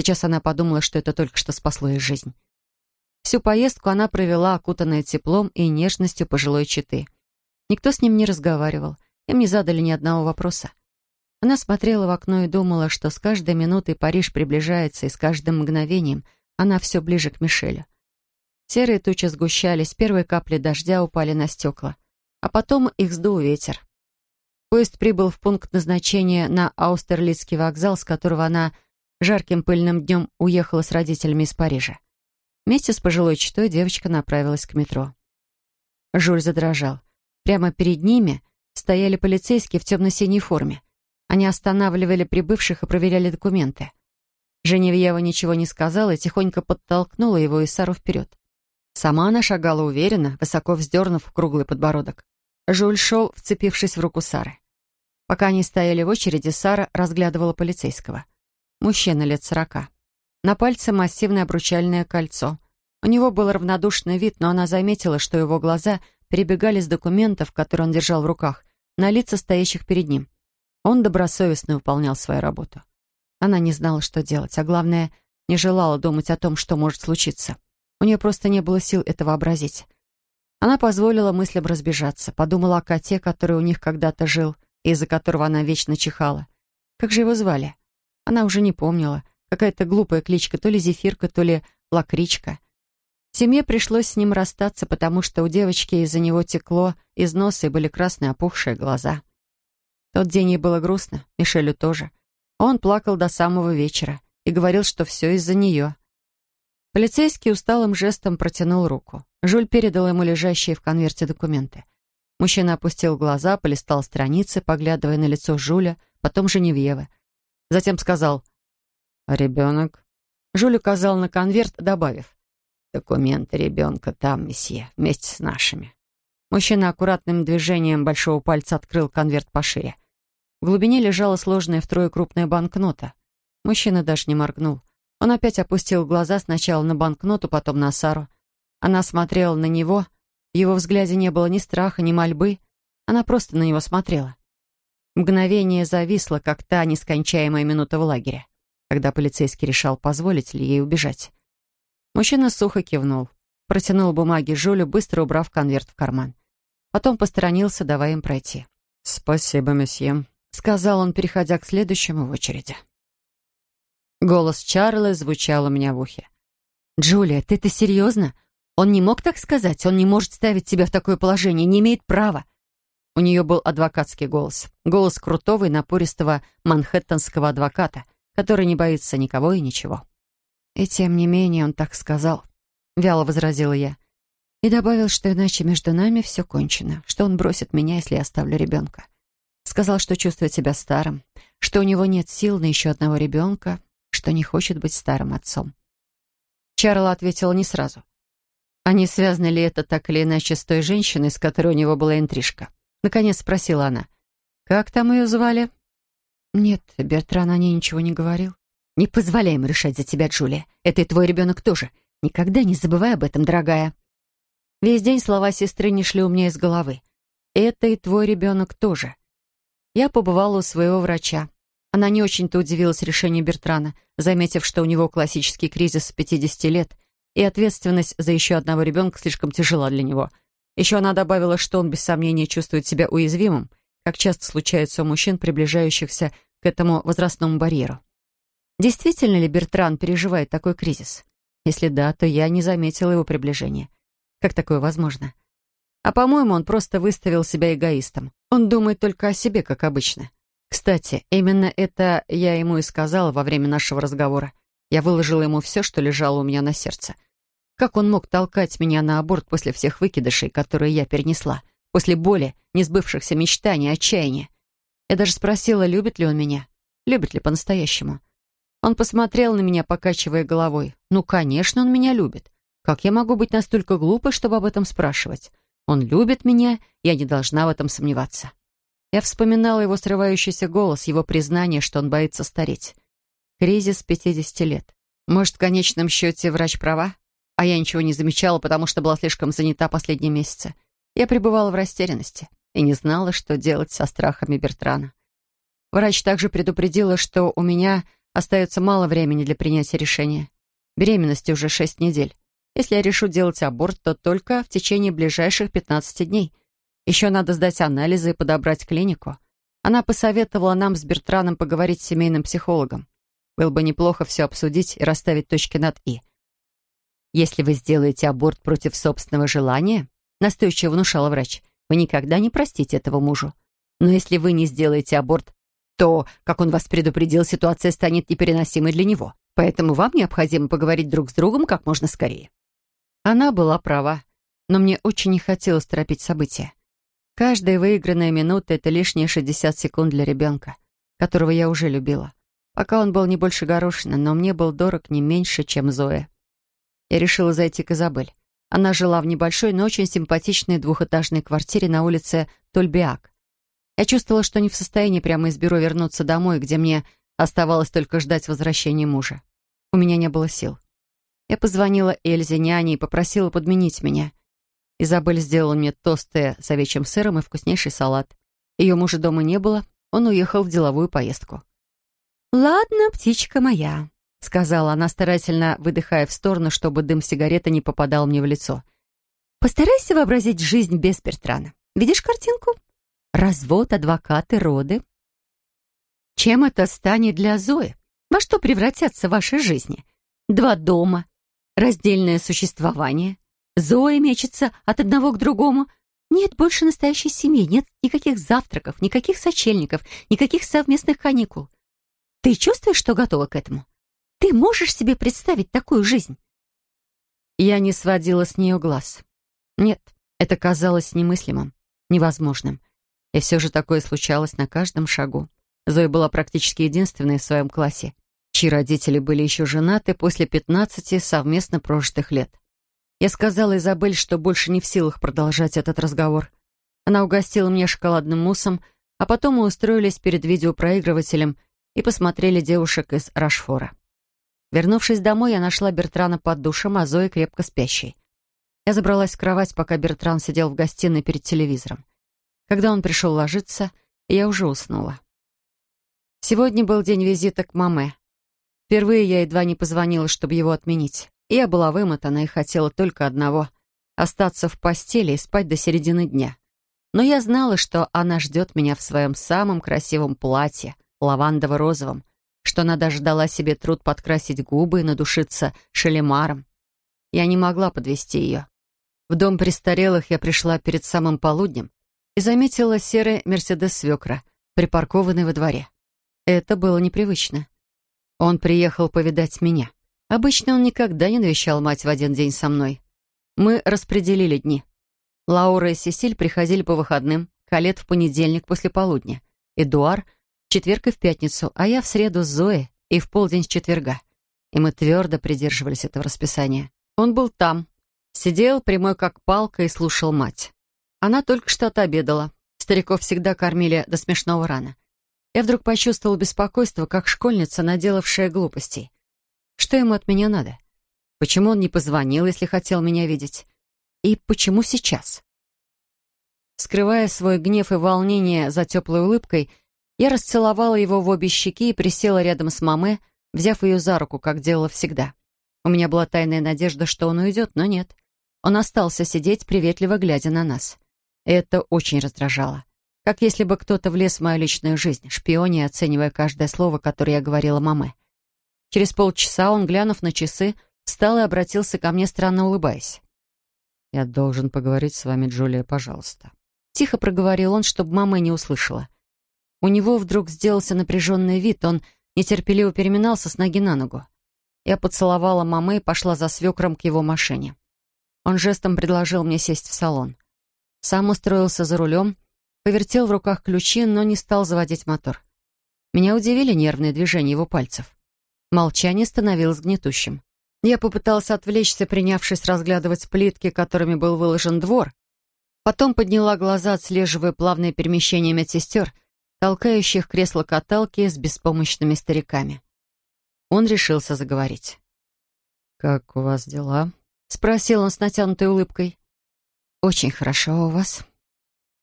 Сейчас она подумала, что это только что спасло ей жизнь. Всю поездку она провела, окутанная теплом и нежностью пожилой четы. Никто с ним не разговаривал, им не задали ни одного вопроса. Она смотрела в окно и думала, что с каждой минутой Париж приближается, и с каждым мгновением она все ближе к Мишелю. Серые тучи сгущались, первые капли дождя упали на стекла, а потом их сдул ветер. Поезд прибыл в пункт назначения на Аустерлицкий вокзал, с которого она жарким пыльным днем уехала с родителями из Парижа. Вместе с пожилой читой девочка направилась к метро. Жуль задрожал. Прямо перед ними стояли полицейские в темно-синей форме. Они останавливали прибывших и проверяли документы. Женевьева ничего не сказала и тихонько подтолкнула его и Сару вперед. Сама она шагала уверенно, высоко вздернув круглый подбородок. Жуль шел, вцепившись в руку Сары. Пока они стояли в очереди, Сара разглядывала полицейского. Мужчина лет сорока. На пальце массивное обручальное кольцо. У него был равнодушный вид, но она заметила, что его глаза перебегали с документов, которые он держал в руках, на лица стоящих перед ним. Он добросовестно выполнял свою работу. Она не знала, что делать, а главное, не желала думать о том, что может случиться. У нее просто не было сил это вообразить. Она позволила мыслям разбежаться, подумала о коте, который у них когда-то жил, и из-за которого она вечно чихала. Как же его звали? Она уже не помнила. Какая-то глупая кличка, то ли Зефирка, то ли Лакричка. Семье пришлось с ним расстаться, потому что у девочки из-за него текло из носа и были красные опухшие глаза. Тот день ей было грустно, Мишелю тоже. Он плакал до самого вечера и говорил, что все из-за нее. Полицейский усталым жестом протянул руку. Жуль передал ему лежащие в конверте документы. Мужчина опустил глаза, полистал страницы, поглядывая на лицо Жуля, потом Женевьевы. Затем сказал «Ребенок?» Жюль указал на конверт, добавив. «Документы ребенка там, месье, вместе с нашими». Мужчина аккуратным движением большого пальца открыл конверт пошире. В глубине лежала сложная втрое крупная банкнота. Мужчина даже не моргнул. Он опять опустил глаза сначала на банкноту, потом на Сару. Она смотрела на него. В его взгляде не было ни страха, ни мольбы. Она просто на него смотрела. Мгновение зависло, как та нескончаемая минута в лагере когда полицейский решал, позволить ли ей убежать. Мужчина сухо кивнул, протянул бумаги Жюлю, быстро убрав конверт в карман. Потом посторонился, давая им пройти. «Спасибо, месье», — сказал он, переходя к следующему в очереди. Голос Чарла звучал у меня в ухе. «Джулия, ты-то серьезно? Он не мог так сказать? Он не может ставить себя в такое положение, не имеет права». У нее был адвокатский голос. Голос крутого и напористого манхэттенского адвоката, который не боится никого и ничего. И тем не менее он так сказал, вяло возразила я. И добавил, что иначе между нами все кончено, что он бросит меня, если я оставлю ребенка. Сказал, что чувствует себя старым, что у него нет сил на еще одного ребенка, что не хочет быть старым отцом. Чарла ответила не сразу. А не связано ли это так или иначе с той женщиной, с которой у него была интрижка? Наконец спросила она. «Как там ее звали?» «Нет, Бертран о ней ничего не говорил». «Не позволяй ему решать за тебя, Джулия. Это и твой ребенок тоже. Никогда не забывай об этом, дорогая». Весь день слова сестры не шли у меня из головы. «Это и твой ребенок тоже». Я побывала у своего врача. Она не очень-то удивилась решению Бертрана, заметив, что у него классический кризис с 50 лет, и ответственность за еще одного ребенка слишком тяжела для него. Еще она добавила, что он без сомнения чувствует себя уязвимым, как часто случается у мужчин, приближающихся к этому возрастному барьеру. Действительно ли Бертран переживает такой кризис? Если да, то я не заметила его приближения. Как такое возможно? А по-моему, он просто выставил себя эгоистом. Он думает только о себе, как обычно. Кстати, именно это я ему и сказала во время нашего разговора. Я выложила ему все, что лежало у меня на сердце. Как он мог толкать меня на аборт после всех выкидышей, которые я перенесла? после боли, несбывшихся мечтаний, отчаяния. Я даже спросила, любит ли он меня, любит ли по-настоящему. Он посмотрел на меня, покачивая головой. «Ну, конечно, он меня любит. Как я могу быть настолько глупой, чтобы об этом спрашивать? Он любит меня, я не должна в этом сомневаться». Я вспоминала его срывающийся голос, его признание, что он боится стареть. Кризис 50 лет. Может, в конечном счете врач права? а я ничего не замечала, потому что была слишком занята последние месяцы. Я пребывала в растерянности и не знала, что делать со страхами Бертрана. Врач также предупредила, что у меня остается мало времени для принятия решения. Беременности уже шесть недель. Если я решу делать аборт, то только в течение ближайших 15 дней. Еще надо сдать анализы и подобрать клинику. Она посоветовала нам с Бертраном поговорить с семейным психологом. Было бы неплохо все обсудить и расставить точки над «и». «Если вы сделаете аборт против собственного желания», настойчиво внушала врач, «вы никогда не простите этого мужу. Но если вы не сделаете аборт, то, как он вас предупредил, ситуация станет непереносимой для него. Поэтому вам необходимо поговорить друг с другом как можно скорее». Она была права, но мне очень не хотелось торопить события. Каждая выигранная минута — это лишние 60 секунд для ребенка, которого я уже любила. Пока он был не больше горошина, но мне был дорог не меньше, чем Зоя. Я решила зайти к Изабель. Она жила в небольшой, но очень симпатичной двухэтажной квартире на улице Тольбиак. Я чувствовала, что не в состоянии прямо из бюро вернуться домой, где мне оставалось только ждать возвращения мужа. У меня не было сил. Я позвонила Эльзе, няне, и попросила подменить меня. Изабель сделала мне тосты с овечьим сыром и вкуснейший салат. Ее мужа дома не было, он уехал в деловую поездку. «Ладно, птичка моя», — сказала она, старательно выдыхая в сторону, чтобы дым сигареты не попадал мне в лицо. «Постарайся вообразить жизнь без Бертрана. Видишь картинку? Развод, адвокаты, роды. Чем это станет для Зои? Во что превратятся ваши жизни? Два дома, раздельное существование, Зоя мечется от одного к другому. Нет больше настоящей семьи, нет никаких завтраков, никаких сочельников, никаких совместных каникул. Ты чувствуешь, что готова к этому? Ты можешь себе представить такую жизнь?» Я не сводила с нее глаз. Нет, это казалось немыслимым, невозможным. И все же такое случалось на каждом шагу. Зоя была практически единственной в своем классе, чьи родители были еще женаты после 15 совместно прожитых лет. Я сказала Изабель, что больше не в силах продолжать этот разговор. Она угостила меня шоколадным муссом, а потом мы устроились перед видеопроигрывателем и посмотрели девушек из Рашфора. Вернувшись домой, я нашла Бертрана под душем, а Зои крепко спящей. Я забралась в кровать, пока Бертран сидел в гостиной перед телевизором. Когда он пришел ложиться, я уже уснула. Сегодня был день визита к маме. Впервые я едва не позвонила, чтобы его отменить. Я была вымотана и хотела только одного — остаться в постели и спать до середины дня. Но я знала, что она ждет меня в своем самом красивом платье, лавандово-розовом, что она даже дала себе труд подкрасить губы и надушиться шелемаром. Я не могла подвести ее. В дом престарелых я пришла перед самым полуднем и заметила серый «Мерседес Свекра», припаркованный во дворе. Это было непривычно. Он приехал повидать меня. Обычно он никогда не навещал мать в один день со мной. Мы распределили дни. Лаура и Сесиль приходили по выходным, Калет в понедельник после полудня, Эдуар четверг и в пятницу, а я в среду с Зоей и в полдень с четверга. И мы твердо придерживались этого расписания. Он был там, сидел прямой как палка и слушал мать. Она только что отобедала. Стариков всегда кормили до смешного рана. Я вдруг почувствовал беспокойство, как школьница, наделавшая глупостей. Что ему от меня надо? Почему он не позвонил, если хотел меня видеть? И почему сейчас? Скрывая свой гнев и волнение за теплой улыбкой, я расцеловала его в обе щеки и присела рядом с мамой, взяв ее за руку, как делала всегда. У меня была тайная надежда, что он уйдет, но нет. Он остался сидеть, приветливо глядя на нас. Это очень раздражало. Как если бы кто-то влез в мою личную жизнь, шпионе, оценивая каждое слово, которое я говорила маме. Через полчаса он, глянув на часы, встал и обратился ко мне, странно улыбаясь. «Я должен поговорить с вами, Джулия, пожалуйста». Тихо проговорил он, чтобы мама не услышала. У него вдруг сделался напряженный вид, он нетерпеливо переминался с ноги на ногу. Я поцеловала мамы и пошла за свекром к его машине. Он жестом предложил мне сесть в салон. Сам устроился за рулем, повертел в руках ключи, но не стал заводить мотор. Меня удивили нервные движения его пальцев. Молчание становилось гнетущим. Я попытался отвлечься, принявшись разглядывать плитки, которыми был выложен двор. Потом подняла глаза, отслеживая плавное перемещение медсестер, толкающих кресло-каталки с беспомощными стариками. Он решился заговорить. «Как у вас дела?» — спросил он с натянутой улыбкой. «Очень хорошо а у вас».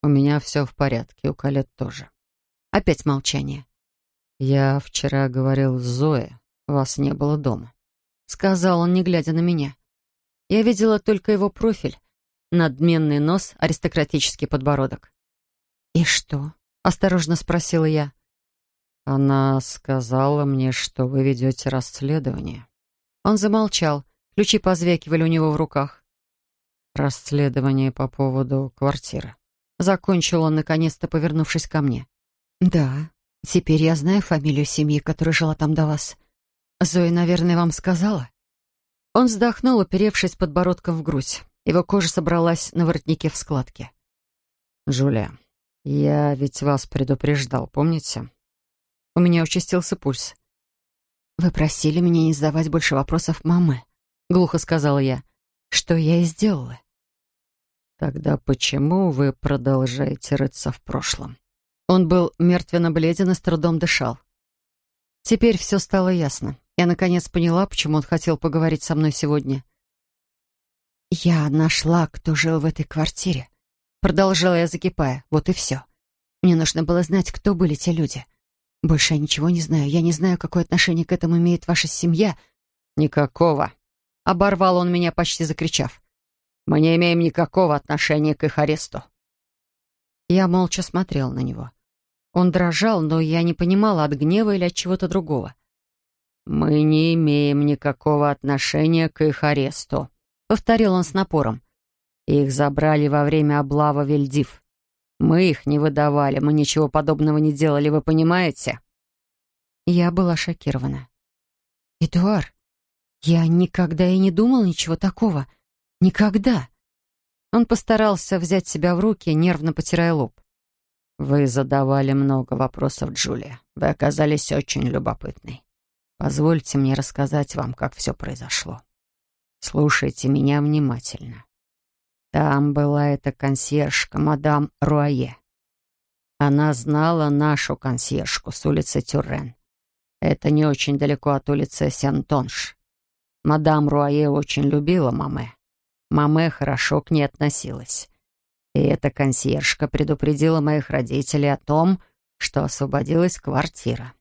«У меня все в порядке, у Калет тоже». Опять молчание. «Я вчера говорил с Зоей, вас не было дома», — сказал он, не глядя на меня. Я видела только его профиль, надменный нос, аристократический подбородок. «И что?» — осторожно спросила я. «Она сказала мне, что вы ведете расследование». Он замолчал, ключи позвякивали у него в руках. «Расследование по поводу квартиры». Закончил он, наконец-то повернувшись ко мне. «Да, теперь я знаю фамилию семьи, которая жила там до вас. Зоя, наверное, вам сказала?» Он вздохнул, оперевшись подбородком в грудь. Его кожа собралась на воротнике в складке. «Джулия, я ведь вас предупреждал, помните?» У меня участился пульс. «Вы просили меня не задавать больше вопросов мамы», — глухо сказала я. «Что я и сделала». «Тогда почему вы продолжаете рыться в прошлом?» Он был мертвенно бледен и с трудом дышал. Теперь все стало ясно. Я наконец поняла, почему он хотел поговорить со мной сегодня. «Я нашла, кто жил в этой квартире», — продолжала я, закипая. «Вот и все. Мне нужно было знать, кто были те люди. Больше я ничего не знаю. Я не знаю, какое отношение к этому имеет ваша семья». «Никакого», — оборвал он меня, почти закричав. «Мы не имеем никакого отношения к их аресту». Я молча смотрел на него. Он дрожал, но я не понимала, от гнева или от чего-то другого. «Мы не имеем никакого отношения к их аресту», — повторил он с напором. «Их забрали во время облава Вельдив. Мы их не выдавали, мы ничего подобного не делали, вы понимаете?» Я была шокирована. «Эдуард, я никогда и не думал ничего такого. Никогда!» Он постарался взять себя в руки, нервно потирая лоб. «Вы задавали много вопросов, Джулия. Вы оказались очень любопытной. Позвольте мне рассказать вам, как все произошло. Слушайте меня внимательно. Там была эта консьержка, мадам Руае. Она знала нашу консьержку с улицы Тюррен. Это не очень далеко от улицы Сентонш. Мадам Руае очень любила Маме. Маме хорошо к ней относилась. И эта консьержка предупредила моих родителей о том, что освободилась квартира.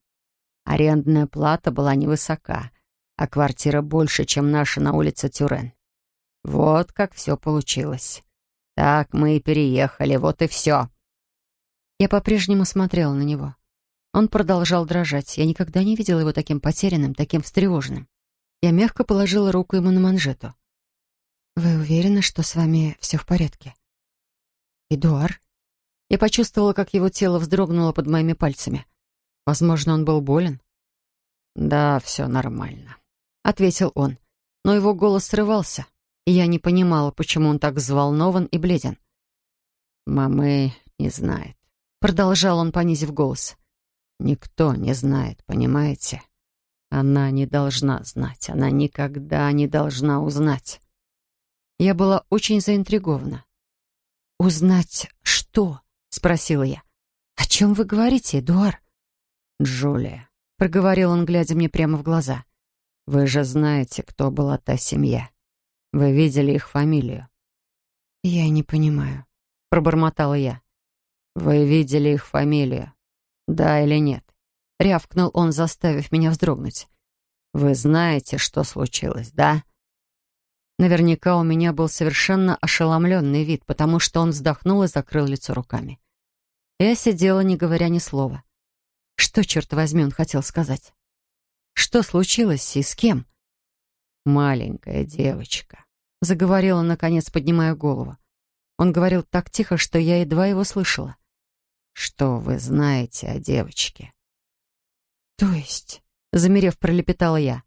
Арендная плата была невысока, а квартира больше, чем наша на улице Тюрен. Вот как все получилось. Так мы и переехали, вот и все. Я по-прежнему смотрела на него. Он продолжал дрожать. Я никогда не видела его таким потерянным, таким встревоженным. Я мягко положила руку ему на манжету. «Вы уверены, что с вами все в порядке?» «Эдуар?» Я почувствовала, как его тело вздрогнуло под моими пальцами. Возможно, он был болен? «Да, все нормально», — ответил он. Но его голос срывался, я не понимала, почему он так взволнован и бледен. «Мамы не знает», — продолжал он, понизив голос. «Никто не знает, понимаете? Она не должна знать, она никогда не должна узнать». Я была очень заинтригована. «Узнать что?» — спросила я. «О чем вы говорите, Эдуар?» «Джулия», — проговорил он, глядя мне прямо в глаза. «Вы же знаете, кто была та семья. Вы видели их фамилию». «Я не понимаю», — пробормотала я. «Вы видели их фамилию, да или нет?» — рявкнул он, заставив меня вздрогнуть. «Вы знаете, что случилось, да?» Наверняка у меня был совершенно ошеломленный вид, потому что он вздохнул и закрыл лицо руками. Я сидела, не говоря ни слова. Что, черт возьми, он хотел сказать? Что случилось и с кем? «Маленькая девочка», — заговорил он, наконец, поднимая голову. Он говорил так тихо, что я едва его слышала. «Что вы знаете о девочке?» «То есть?» — замерев, пролепетала я.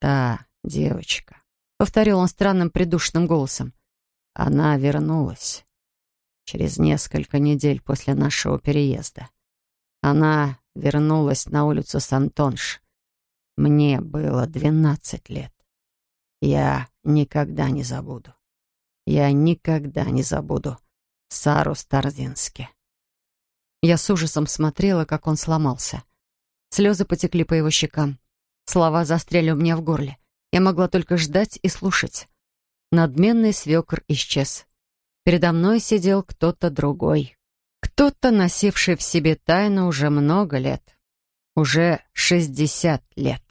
«Та девочка, — повторил он странным придушенным голосом. «Она вернулась через несколько недель после нашего переезда. Она вернулась на улицу Сантонш. Мне было двенадцать лет. Я никогда не забуду. Я никогда не забуду Сару Старзински». Я с ужасом смотрела, как он сломался. Слезы потекли по его щекам. Слова застряли у меня в горле. Я могла только ждать и слушать. Надменный свекр исчез. Передо мной сидел кто-то другой. Кто-то, носивший в себе тайну уже много лет. Уже шестьдесят лет.